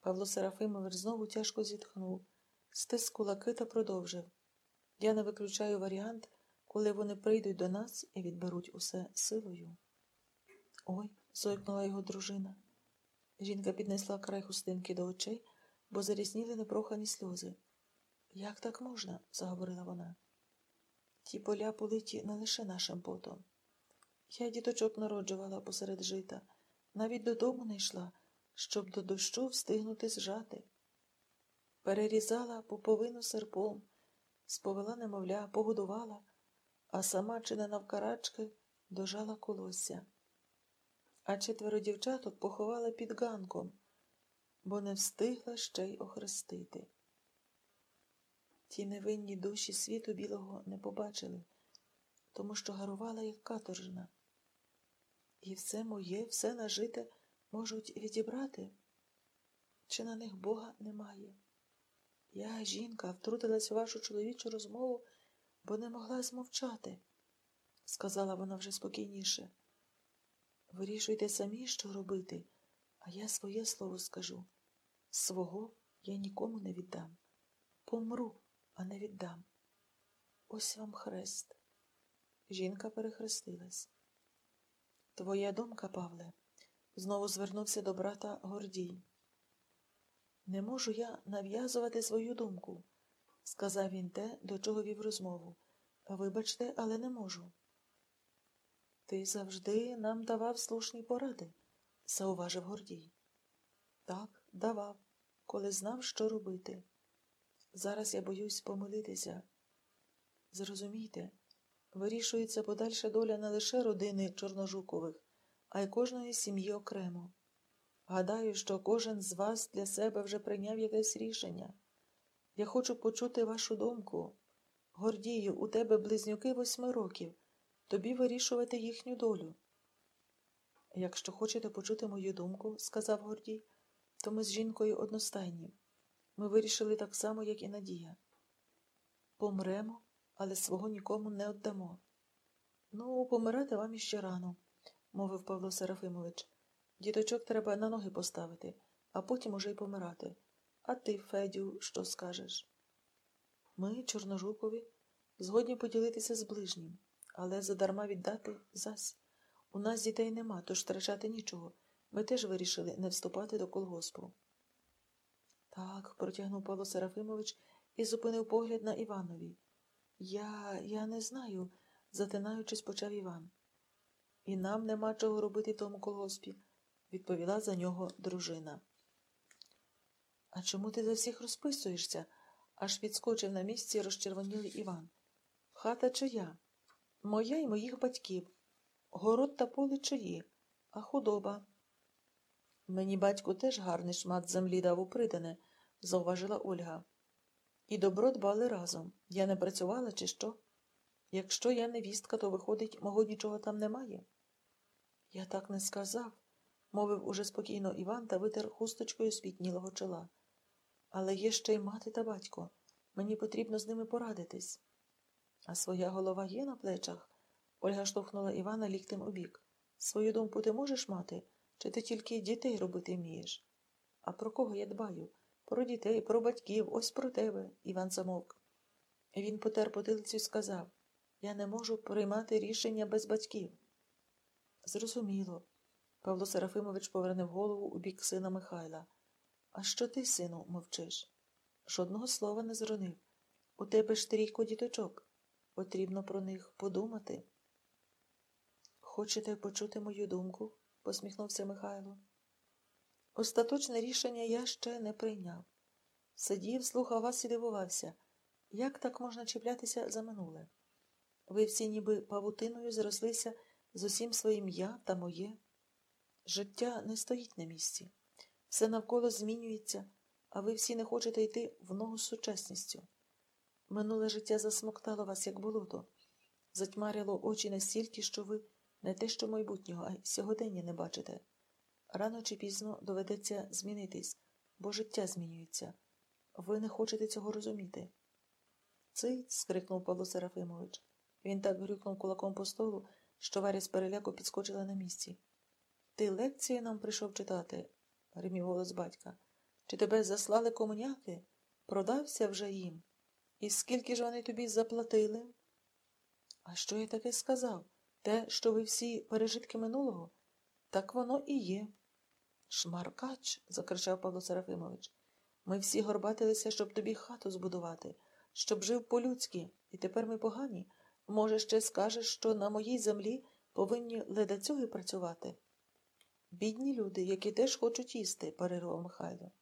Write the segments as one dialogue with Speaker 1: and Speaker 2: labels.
Speaker 1: Павло Серафимович знову тяжко зітхнув, стис кулаки та продовжив. Я не виключаю варіант, коли вони прийдуть до нас і відберуть усе силою. Ой, зойкнула його дружина. Жінка піднесла край хустинки до очей, бо зарісніли непрохані сльози. Як так можна? заговорила вона. Ті поля политі не лише нашим потом. Я діточок народжувала посеред жита, навіть додому не йшла, щоб до дощу встигнути зжати. Перерізала пуповину серпом, сповела немовля, погодувала, а сама чи не навкарачки дожала колосся. А четверо дівчаток поховала під ганком, бо не встигла ще й охрестити. Ті невинні душі світу білого не побачили, тому що гарувала як каторжна. І все моє, все нажите можуть відібрати, чи на них Бога немає. Я, жінка, втрутилась у вашу чоловічу розмову, бо не могла змовчати, сказала вона вже спокійніше. Вирішуйте самі, що робити, а я своє слово скажу. Свого я нікому не віддам. Помру, а не віддам. Ось вам хрест. Жінка перехрестилась. Твоя думка, Павле, знову звернувся до брата Гордій. Не можу я нав'язувати свою думку, сказав він те, до чого вів розмову. Вибачте, але не можу. Ти завжди нам давав слушні поради, зауважив Гордій. Так, давав, коли знав, що робити. Зараз я боюсь помилитися. Зрозумійте, вирішується подальша доля не лише родини Чорножукових, а й кожної сім'ї окремо. Гадаю, що кожен з вас для себе вже прийняв якесь рішення. Я хочу почути вашу думку. Гордію, у тебе близнюки восьми років, тобі вирішувати їхню долю. Якщо хочете почути мою думку, сказав Гордій, то ми з жінкою одностайні. Ми вирішили так само, як і Надія. Помремо, але свого нікому не віддамо. Ну, помирати вам іще рано, мовив Павло Серафимович. Діточок треба на ноги поставити, а потім уже й помирати. А ти, Федю, що скажеш? Ми, Чорножукові, згодні поділитися з ближнім, але задарма віддати зась. У нас дітей нема, тож втрачати нічого. Ми теж вирішили не вступати до колгоспу. Так, протягнув Павло Серафимович і зупинив погляд на Іванові. Я, я не знаю, затинаючись, почав Іван. І нам нема чого робити в тому колгоспі, відповіла за нього дружина. А чому ти за всіх розписуєшся? аж підскочив на місці розчервонілий Іван. Хата чия? Моя і моїх батьків. Город та поле чиї, а худоба. Мені батько теж гарний шмат землі дав у придане, зауважила Ольга. І добро дбали разом. Я не працювала, чи що? Якщо я невістка, то, виходить, мого нічого там немає. Я так не сказав, мовив уже спокійно Іван та витер хусточкою спітнілого чола. Але є ще й мати та батько. Мені потрібно з ними порадитись. А своя голова є на плечах. Ольга штовхнула Івана ліктем у бік. Свою думку ти можеш мати, чи ти тільки дітей робити вмієш? А про кого я дбаю? Про дітей, про батьків, ось про тебе, Іван замовк. Він потер потилицю і сказав Я не можу приймати рішення без батьків. Зрозуміло. Павло Серафимович повернув голову у бік сина Михайла. А що ти, сину, мовчиш? Жодного слова не зронив. У тебе ж трійко діточок. Потрібно про них подумати. Хочете почути мою думку? посміхнувся Михайло. Остаточне рішення я ще не прийняв. Сидів, слухав вас і дивувався. Як так можна чіплятися за минуле? Ви всі ніби павутиною зрослися з усім своїм я та моє. Життя не стоїть на місці. Все навколо змінюється, а ви всі не хочете йти в ногу з сучасністю. Минуле життя засмоктало вас, як болото, затьмарило очі настільки, що ви не те, що майбутнього, а й сьогодення не бачите. Рано чи пізно доведеться змінитись, бо життя змінюється. Ви не хочете цього розуміти. Цей. скрикнув Павло Серафимович. Він так грюкнув кулаком по столу, що Варя з переляку підскочила на місці. Ти лекції нам прийшов читати, гримів голос батька. Чи тебе заслали комуняки? Продався вже їм. І скільки ж вони тобі заплатили? А що я таке сказав? Те, що ви всі пережитки минулого? Так воно і є. Шмаркач, закричав Павло Серафимович. Ми всі горбатилися, щоб тобі хату збудувати, щоб жив по-людськи, і тепер ми погані. Може, ще скажеш, що на моїй землі повинні ледацюги працювати? Бідні люди, які теж хочуть їсти, перервав Михайло.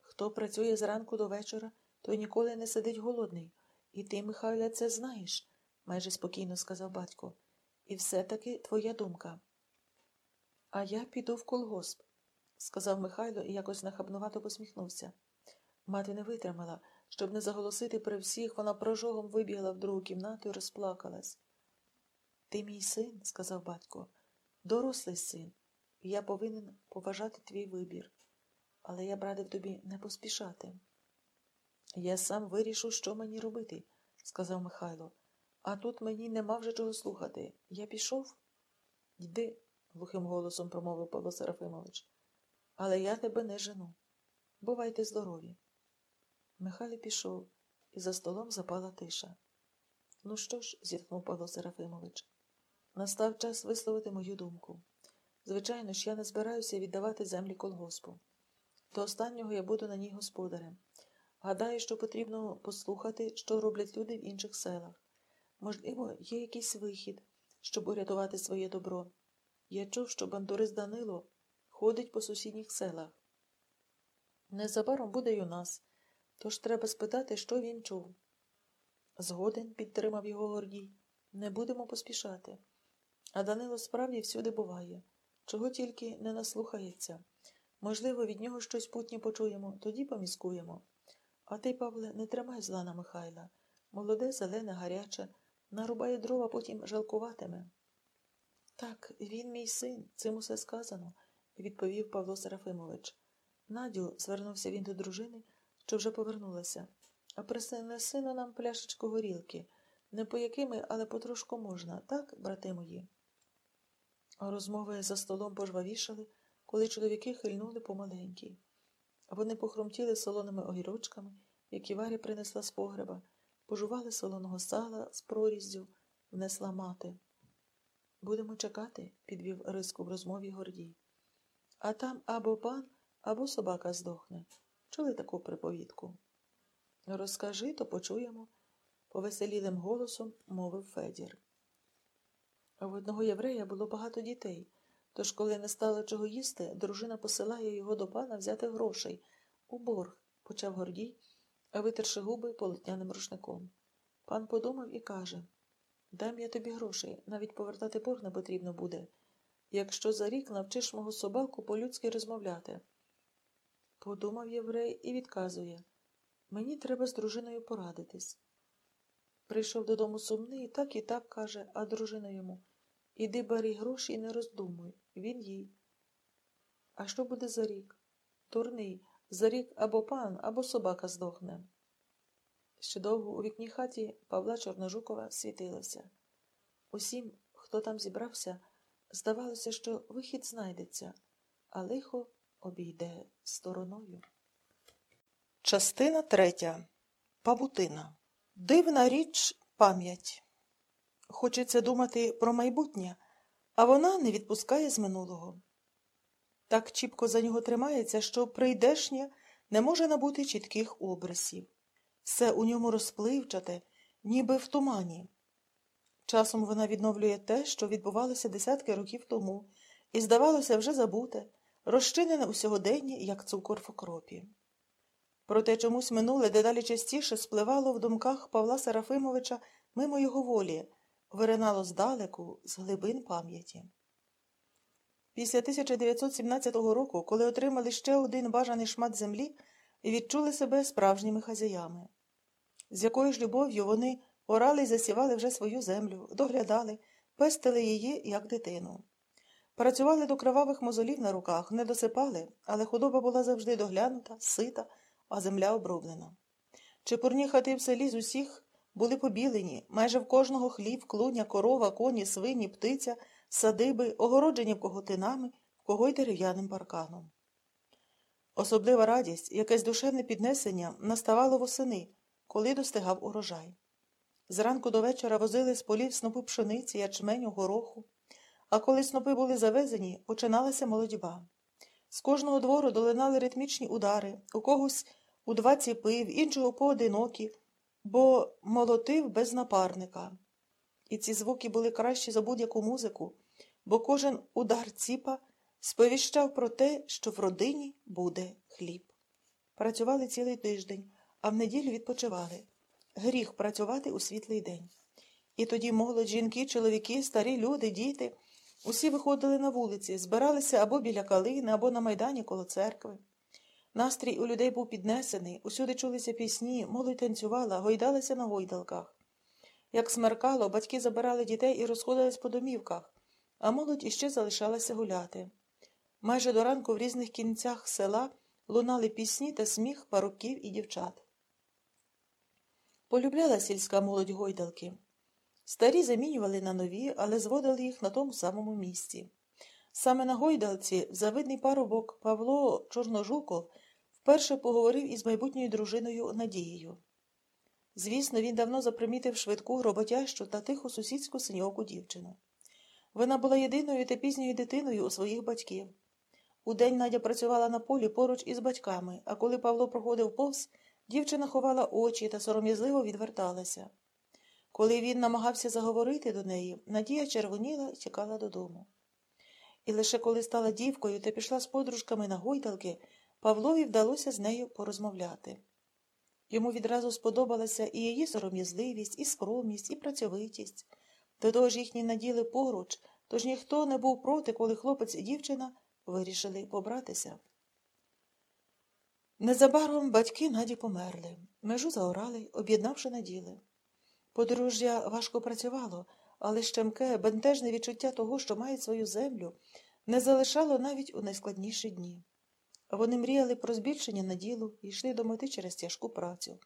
Speaker 1: Хто працює зранку до вечора, той ніколи не сидить голодний. І ти, Михайле, це знаєш, майже спокійно сказав батько. І все-таки твоя думка. А я піду в колгосп, сказав Михайло і якось нахабнувато посміхнувся. Мати не витримала. Щоб не заголосити при всіх, вона прожогом вибігла в другу кімнату і розплакалась. Ти мій син, сказав батько, дорослий син, і я повинен поважати твій вибір. Але я б радив тобі не поспішати. Я сам вирішу, що мені робити, сказав Михайло. А тут мені нема вже чого слухати. Я пішов? Йди, глухим голосом промовив Павло Серафимович. Але я тебе не жену. Бувайте здорові. Михайло пішов, і за столом запала тиша. Ну що ж, зітхнув Павло Серафимович, настав час висловити мою думку. Звичайно ж, я не збираюся віддавати землі колгоспу. До останнього я буду на ній господарем. Гадаю, що потрібно послухати, що роблять люди в інших селах. Можливо, є якийсь вихід, щоб урятувати своє добро. Я чув, що бандурист Данило ходить по сусідніх селах. Незабаром буде й у нас. Тож треба спитати, що він чув. Згоден, підтримав його Гордій. Не будемо поспішати. А Данило справді всюди буває, чого тільки не наслухається. Можливо, від нього щось путнє почуємо, тоді поміскуємо. А ти, Павле, не тримай зла на Михайла. Молоде, зелене, гаряче, нарубає дрова, потім жалкуватиме. Так, він мій син, цим усе сказано, відповів Павло Серафимович. Надю, звернувся він до дружини що вже повернулася. А принеси на нам пляшечку горілки. Не по якими, але потрошку можна, так, брати мої? Розмови за столом пожвавішали, коли чоловіки хильнули помаленькій. Вони похромтіли солоними огірочками, які Варя принесла з погреба, пожували солоного сала з проріздю, внесла мати. Будемо чекати, підвів риску в розмові Гордій. А там або пан, або собака здохне. Чули таку приповідку? Розкажи, то почуємо, повеселілим голосом мовив Федір. В одного єврея було багато дітей, тож, коли не стало чого їсти, дружина посилає його до пана взяти грошей. У борг, почав Гордій, витерши губи полотняним рушником. Пан подумав і каже Дам я тобі грошей, навіть повертати борг не потрібно буде. Якщо за рік навчиш мого собаку по-людськи розмовляти. Подумав єврей і відказує Мені треба з дружиною порадитись. Прийшов додому сумний, так і так каже, а дружина йому Іди бери гроші і не роздумуй. Він їй. А що буде за рік? Турний, за рік або пан, або собака здохне. Ще довго у вікні хаті Павла Чорножукова світилося. Усім, хто там зібрався, здавалося, що вихід знайдеться, а лихо обійде стороною. Частина третя. Павутина. Дивна річ пам'ять. Хочеться думати про майбутнє, а вона не відпускає з минулого. Так чіпко за нього тримається, що прийдешнє не може набути чітких образів. Все у ньому розпливчате, ніби в тумані. Часом вона відновлює те, що відбувалося десятки років тому, і, здавалося, вже забуте, розчинене у сьогоденні, як цукор в окропі. Проте чомусь минуле дедалі частіше спливало в думках Павла Серафимовича мимо його волі, виринало здалеку, з глибин пам'яті. Після 1917 року, коли отримали ще один бажаний шмат землі, відчули себе справжніми хазяями, з якою ж любов'ю вони орали й засівали вже свою землю, доглядали, пестили її, як дитину. Працювали до кровавих мозолів на руках, не досипали, але худоба була завжди доглянута, сита, а земля оброблена. Чепурні хати в селі з усіх були побілені, майже в кожного хліб, клуня, корова, коні, свині, птиця, садиби, огороджені в кого тинами, в кого й дерев'яним парканом. Особлива радість, якесь душевне піднесення наставало восени, коли достигав урожай. Зранку до вечора возили з полів снопи пшениці, ячменю, гороху, а коли снопи були завезені, починалася молодьба. З кожного двору долинали ритмічні удари, у когось у два ціпи, в іншого поодинокі, бо молотив без напарника. І ці звуки були кращі за будь-яку музику, бо кожен удар ціпа сповіщав про те, що в родині буде хліб. Працювали цілий тиждень, а в неділю відпочивали. Гріх працювати у світлий день. І тоді молодь, жінки, чоловіки, старі люди, діти усі виходили на вулиці, збиралися або біля калини, або на майдані коло церкви. Настрій у людей був піднесений, усюди чулися пісні, молодь танцювала, гойдалася на гойдалках. Як смеркало, батьки забирали дітей і розходились по домівках, а молодь іще залишалася гуляти. Майже до ранку в різних кінцях села лунали пісні та сміх парубків і дівчат. Полюбляла сільська молодь гойдалки. Старі замінювали на нові, але зводили їх на тому самому місці. Саме на гойдалці завидний парубок Павло Чорножуков вперше поговорив із майбутньою дружиною Надією. Звісно, він давно запримітив швидку, роботящу та тиху сусідську синьоку дівчину. Вона була єдиною та пізньою дитиною у своїх батьків. Удень Надя працювала на полі поруч із батьками, а коли Павло проходив повз, дівчина ховала очі та сором'язливо відверталася. Коли він намагався заговорити до неї, Надія червоніла і тікала додому. І лише коли стала дівкою та пішла з подружками на гойдалки, Павлові вдалося з нею порозмовляти. Йому відразу сподобалася і її сором'язливість, і скромність, і працьовитість. До того ж їхні наділи поруч, тож ніхто не був проти, коли хлопець і дівчина вирішили побратися. Незабаром батьки Наді померли, межу заорали, об'єднавши наділи. Подружжя важко працювало, але щемке, бентежне відчуття того, що мають свою землю, не залишало навіть у найскладніші дні. Вони мріяли про збільшення наділу і йшли до мети через тяжку працю.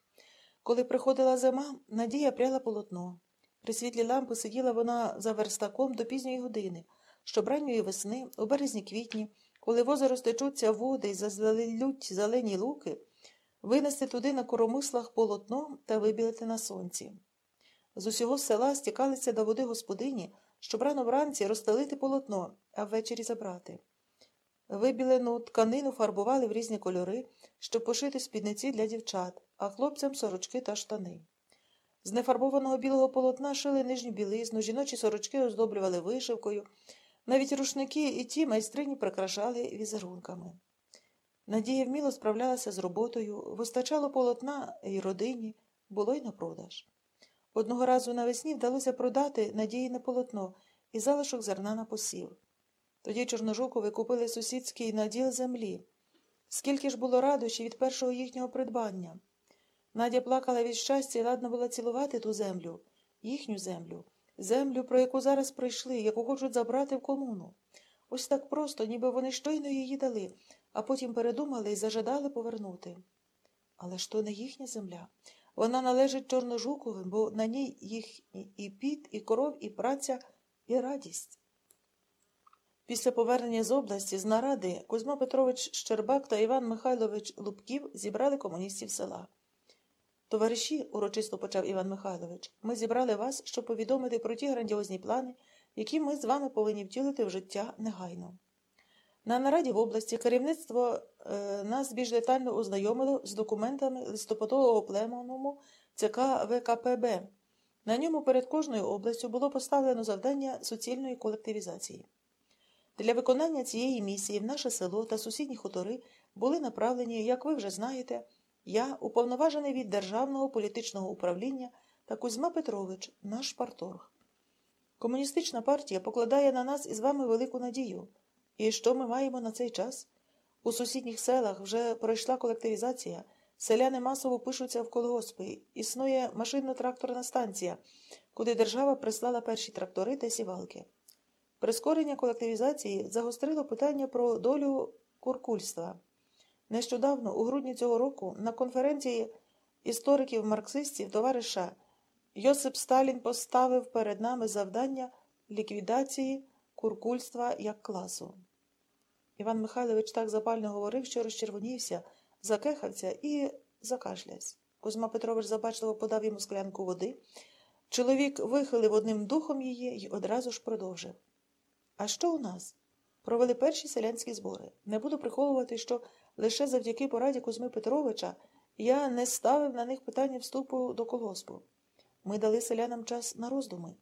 Speaker 1: Коли приходила зима, Надія пряла полотно. При світлі лампи сиділа вона за верстаком до пізньої години, щоб ранньої весни, у березні квітні, коли в озеро стечуться води і зазлють зелені луки, винести туди на коромислах полотно та вибілити на сонці. З усього села стікалися до води господині, щоб рано вранці розстелити полотно, а ввечері забрати. Вибілену тканину фарбували в різні кольори, щоб пошити спідниці для дівчат, а хлопцям сорочки та штани. З нефарбованого білого полотна шили нижню білизну, жіночі сорочки оздоблювали вишивкою, навіть рушники і ті майстрині прикрашали візерунками. Надія вміло справлялася з роботою, вистачало полотна і родині, було й на продаж. Одного разу навесні вдалося продати надіїне полотно і залишок зерна на посів. Тоді Чорножукови купили сусідський наділ землі. Скільки ж було радощів від першого їхнього придбання. Надя плакала від щастя і ладна була цілувати ту землю, їхню землю, землю, про яку зараз прийшли, яку хочуть забрати в комуну. Ось так просто, ніби вони щойно її дали, а потім передумали і зажадали повернути. Але ж то не їхня земля. Вона належить Чорножуковим, бо на ній їх і піт, і коров, і праця, і радість. Після повернення з області з наради Кузьма Петрович Щербак та Іван Михайлович Лубків зібрали комуністів села. Товариші, урочисто почав Іван Михайлович, ми зібрали вас, щоб повідомити про ті грандіозні плани, які ми з вами повинні втілити в життя негайно. На нараді в області керівництво е, нас більш детально ознайомило з документами листопадового пленуму ЦК ВКПБ. На ньому перед кожною областю було поставлено завдання суцільної колективізації. Для виконання цієї місії в наше село та сусідні хутори були направлені, як ви вже знаєте, я, уповноважений від Державного політичного управління та Кузьма Петрович, наш парторг. Комуністична партія покладає на нас із вами велику надію. І що ми маємо на цей час? У сусідніх селах вже пройшла колективізація, селяни масово пишуться в колгоспи, існує машинно-тракторна станція, куди держава прислала перші трактори та сівалки. Прискорення колективізації загострило питання про долю куркульства. Нещодавно, у грудні цього року, на конференції істориків-марксистів товариша Йосип Сталін поставив перед нами завдання ліквідації куркульства як класу. Іван Михайлович так запально говорив, що розчервонівся, закехався і закашлявся. Кузьма Петрович забачливо подав йому склянку води. Чоловік вихилив одним духом її і одразу ж продовжив. А що у нас? Провели перші селянські збори. Не буду приховувати, що лише завдяки пораді Кузьми Петровича я не ставив на них питання вступу до колгоспу. Ми дали селянам час на роздуми.